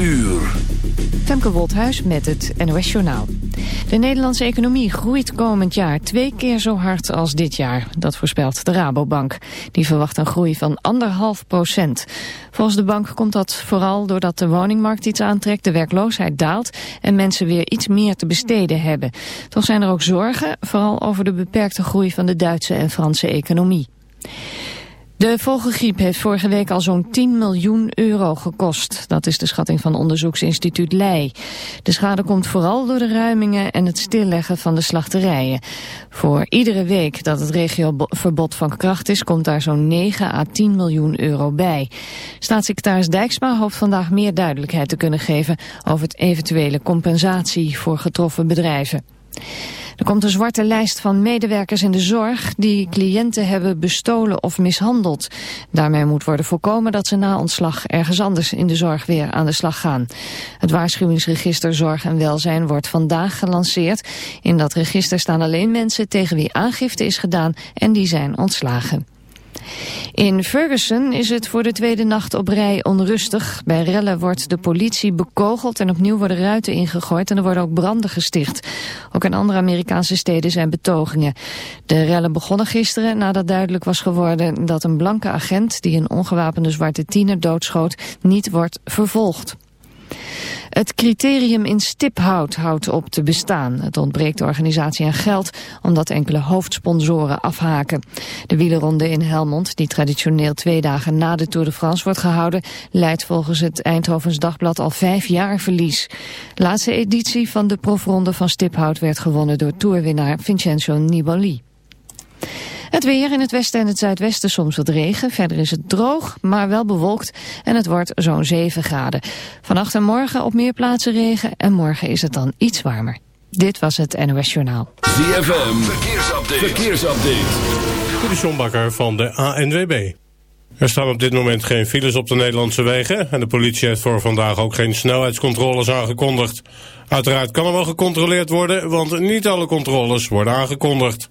uur. Femke Wolthuis met het NOS Journaal. De Nederlandse economie groeit komend jaar twee keer zo hard als dit jaar. Dat voorspelt de Rabobank. Die verwacht een groei van anderhalf procent. Volgens de bank komt dat vooral doordat de woningmarkt iets aantrekt, de werkloosheid daalt en mensen weer iets meer te besteden hebben. Toch zijn er ook zorgen, vooral over de beperkte groei van de Duitse en Franse economie. De vogelgriep heeft vorige week al zo'n 10 miljoen euro gekost. Dat is de schatting van onderzoeksinstituut Leij. De schade komt vooral door de ruimingen en het stilleggen van de slachterijen. Voor iedere week dat het regioverbod van kracht is... komt daar zo'n 9 à 10 miljoen euro bij. Staatssecretaris Dijksma hoopt vandaag meer duidelijkheid te kunnen geven... over het eventuele compensatie voor getroffen bedrijven. Er komt een zwarte lijst van medewerkers in de zorg die cliënten hebben bestolen of mishandeld. Daarmee moet worden voorkomen dat ze na ontslag ergens anders in de zorg weer aan de slag gaan. Het waarschuwingsregister Zorg en Welzijn wordt vandaag gelanceerd. In dat register staan alleen mensen tegen wie aangifte is gedaan en die zijn ontslagen. In Ferguson is het voor de tweede nacht op rij onrustig. Bij rellen wordt de politie bekogeld en opnieuw worden ruiten ingegooid en er worden ook branden gesticht. Ook in andere Amerikaanse steden zijn betogingen. De rellen begonnen gisteren nadat duidelijk was geworden dat een blanke agent die een ongewapende zwarte tiener doodschoot niet wordt vervolgd. Het criterium in stiphout houdt op te bestaan. Het ontbreekt de organisatie aan geld omdat enkele hoofdsponsoren afhaken. De wielerronde in Helmond, die traditioneel twee dagen na de Tour de France wordt gehouden, leidt volgens het Eindhovens Dagblad al vijf jaar verlies. Laatste editie van de profronde van stiphout werd gewonnen door toerwinnaar Vincenzo Nibali. Het weer in het westen en het zuidwesten soms wat regen. Verder is het droog, maar wel bewolkt en het wordt zo'n 7 graden. Vannacht en morgen op meer plaatsen regen en morgen is het dan iets warmer. Dit was het NOS Journaal. ZFM, verkeersupdate. verkeersupdate. De Sjombakker van de ANWB. Er staan op dit moment geen files op de Nederlandse wegen... en de politie heeft voor vandaag ook geen snelheidscontroles aangekondigd. Uiteraard kan er wel gecontroleerd worden, want niet alle controles worden aangekondigd.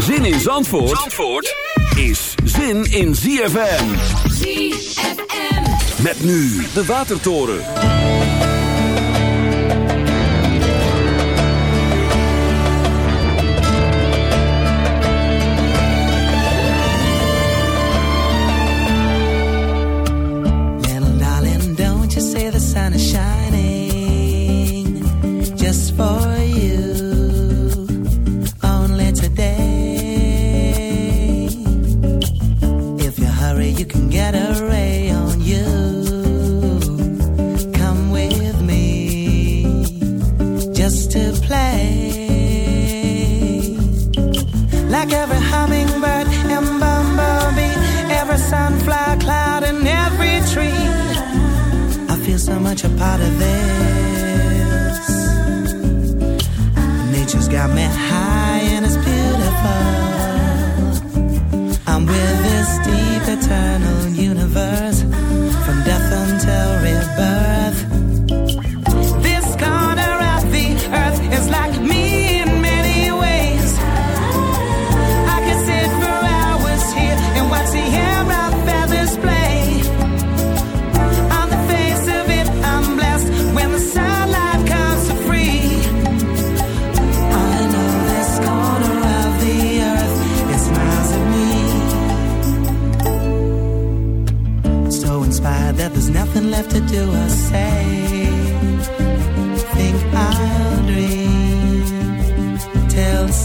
Zin in Zandvoort, Zandvoort is zin in ZFM. ZFM. Met nu de Watertoren. Little darling, don't you say the sun is shining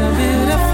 a bit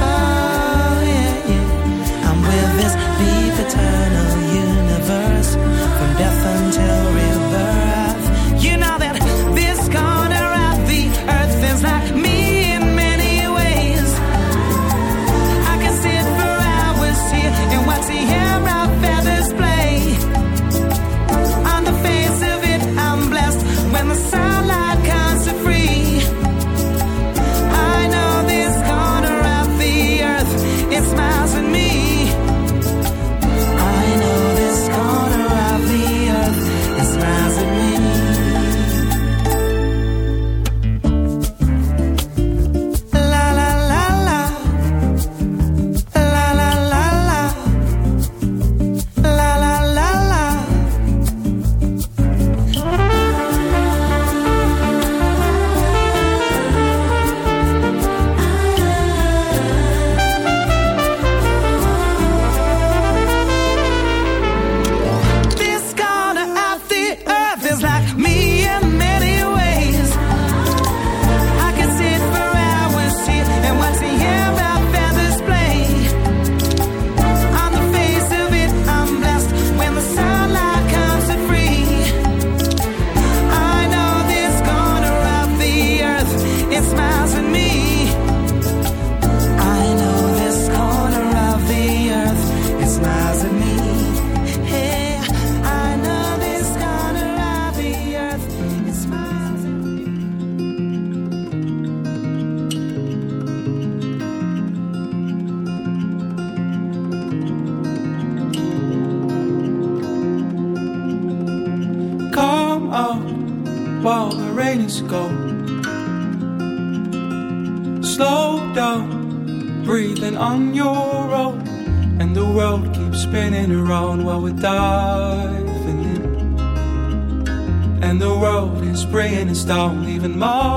more.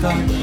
sky.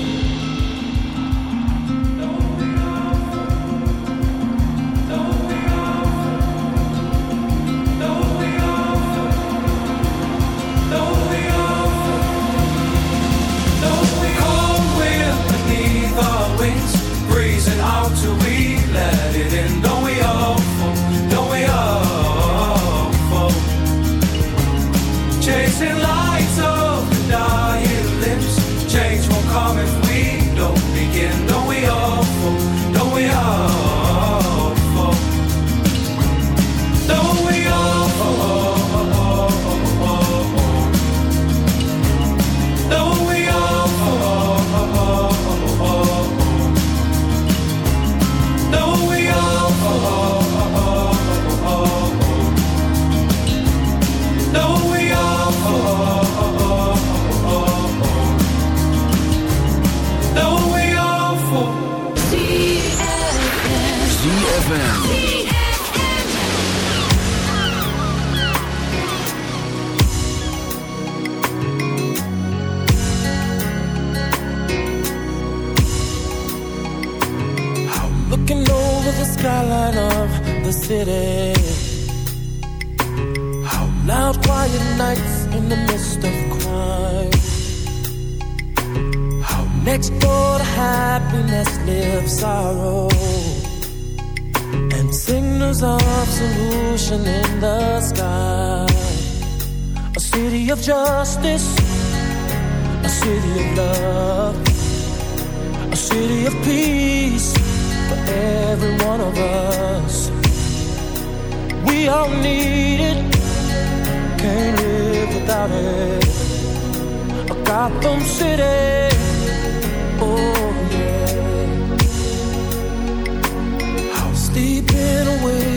ZFM. Looking over the skyline of the city. How loud, quiet nights in the midst of crime. How next door to happiness lives sorrow. Solution in the sky. A city of justice. A city of love. A city of peace for every one of us. We all need it, can't live without it. A Gotham City, oh yeah. I'm sleeping awake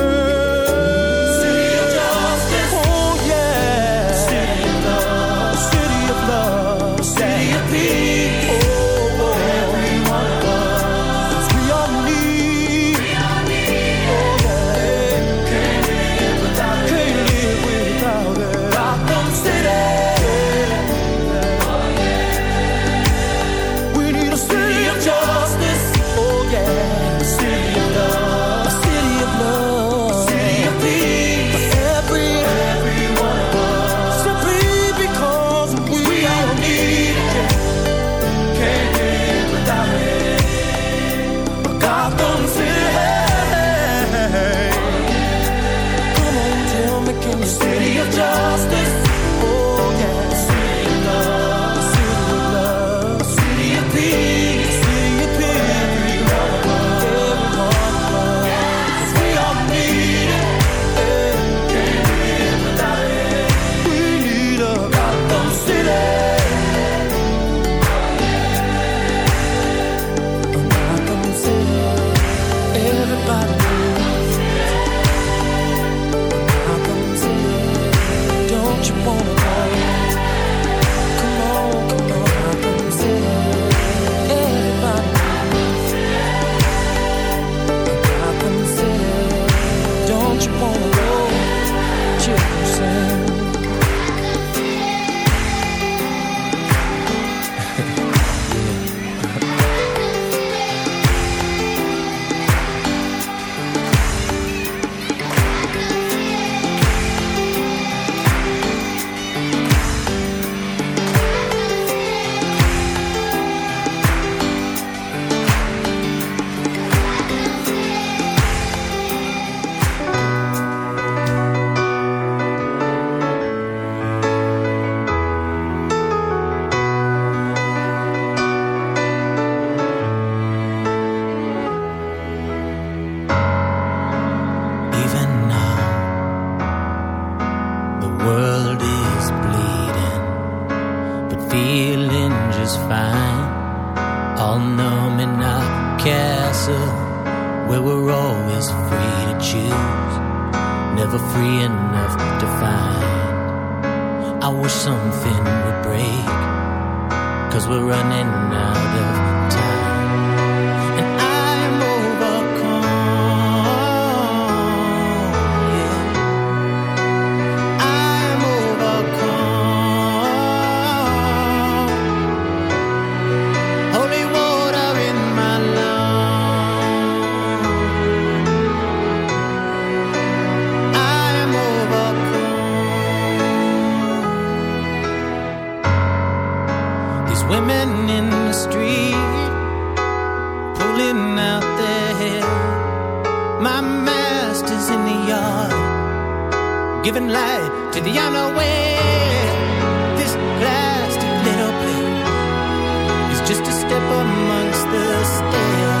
Women in the street pulling out their hair. My master's in the yard, giving light to the unaware. This plastic little place is just a step amongst the stairs,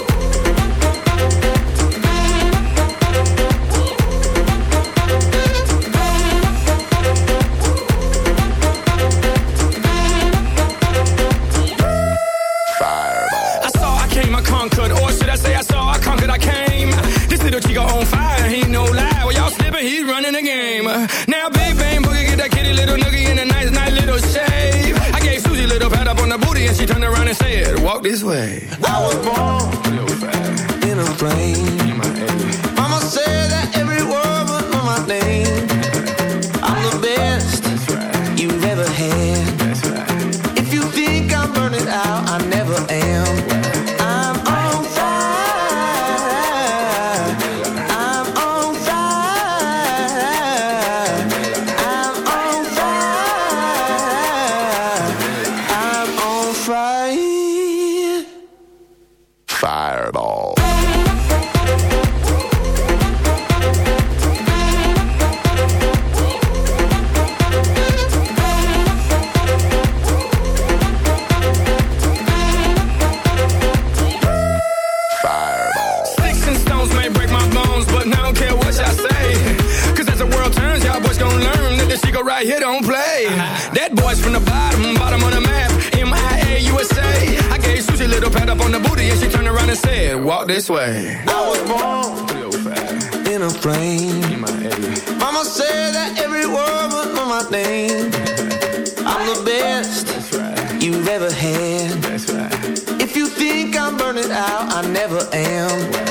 and say it. Walk this way. I was born. In a plane. Mama said that every word was on my name. I'm the best you've ever had. If you think I'm burning out, I never am.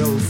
show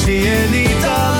zie je niet aan.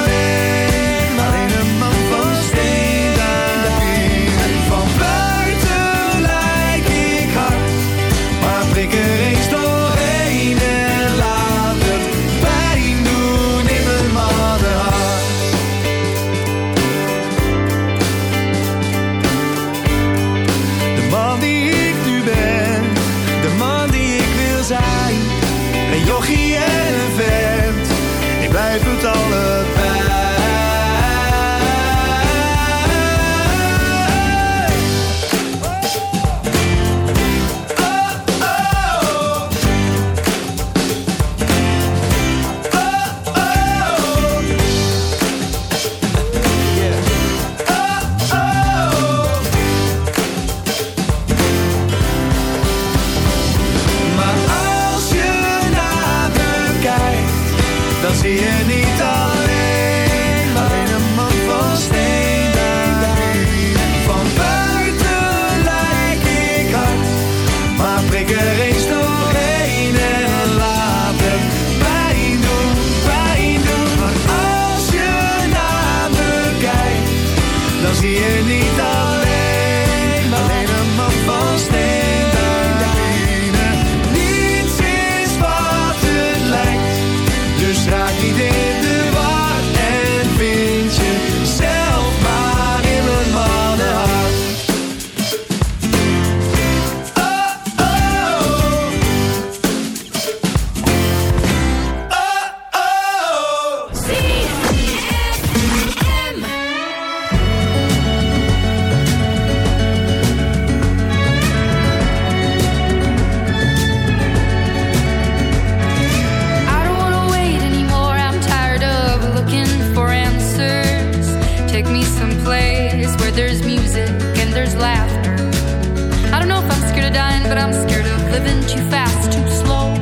living too fast, too slow.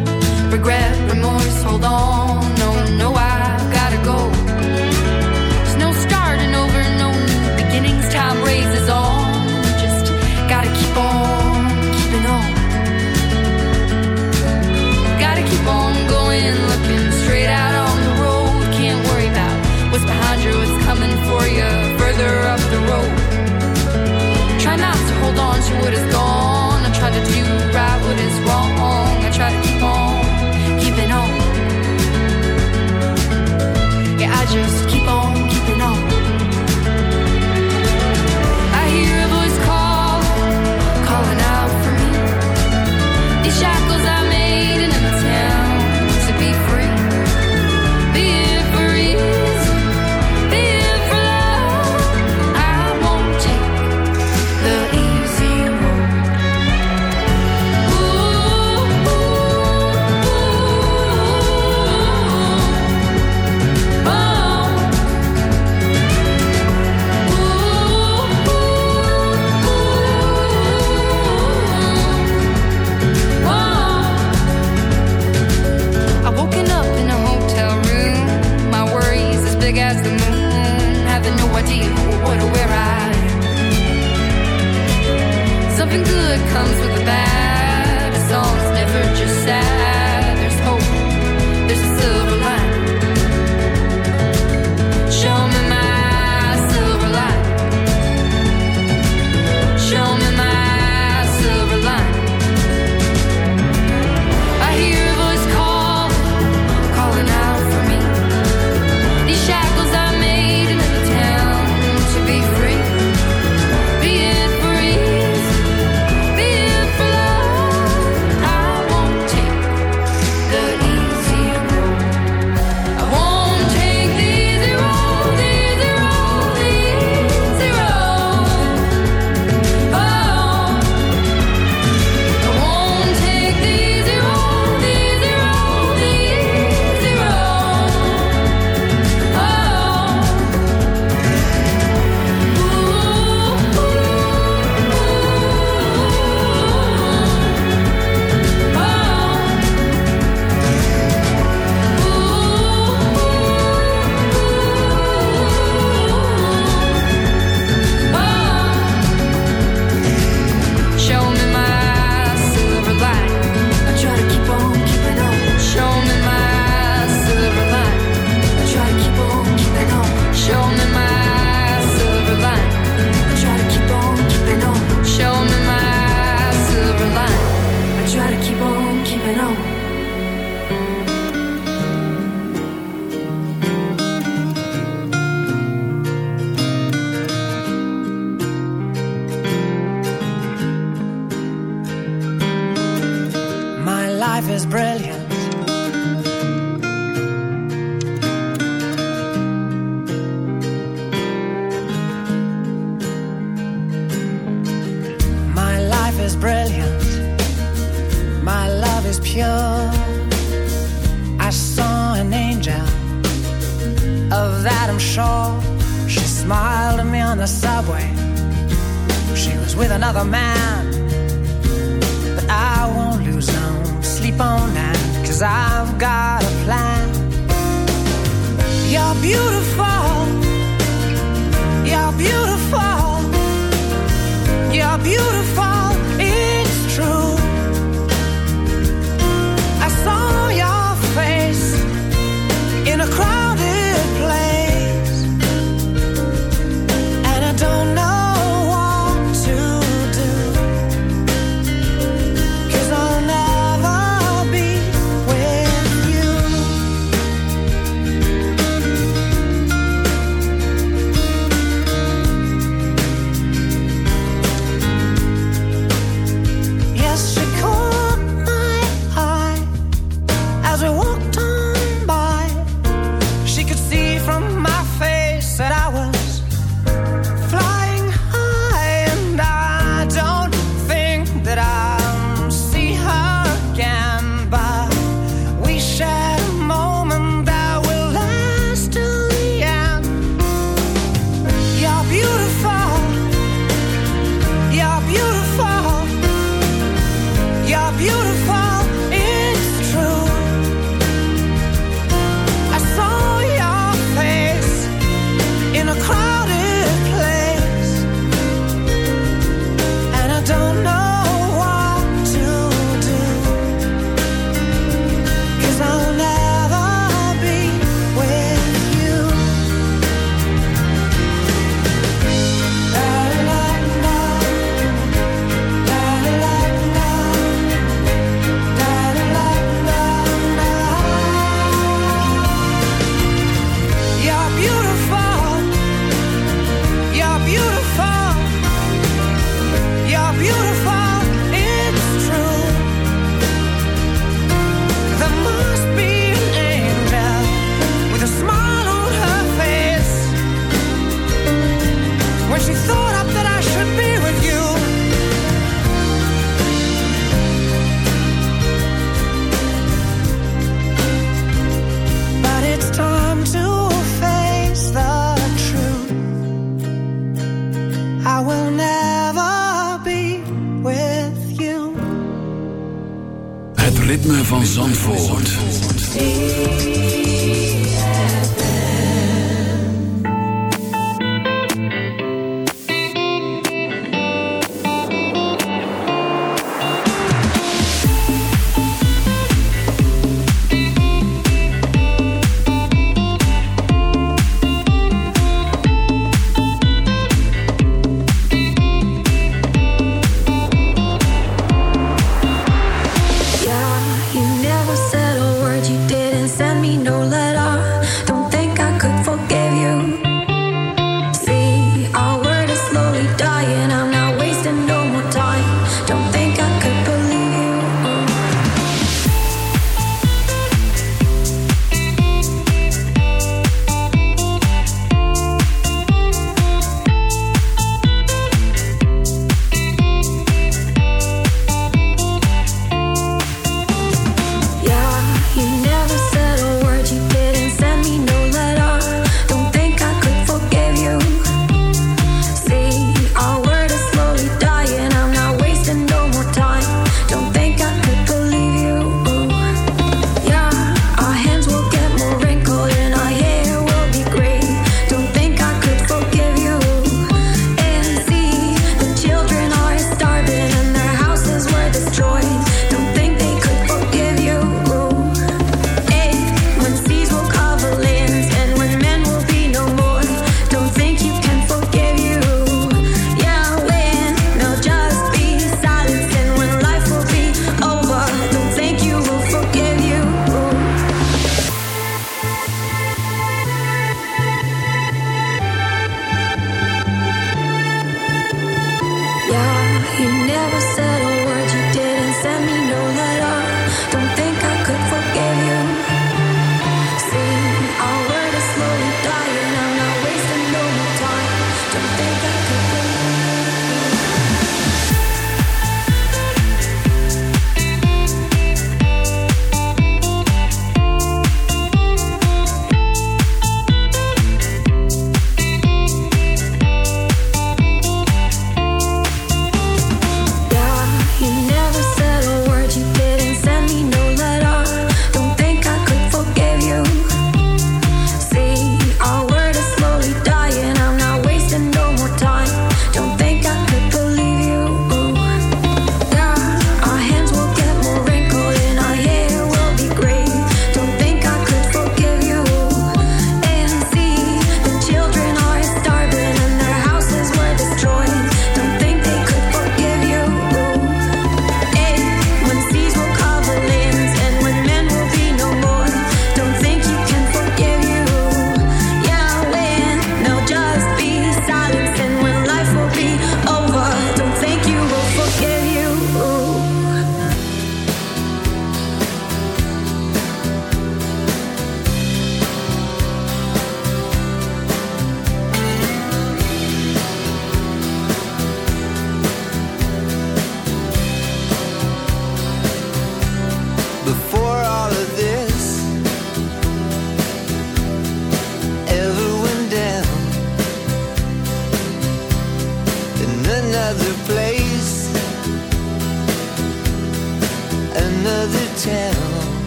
Regret comes with the bag.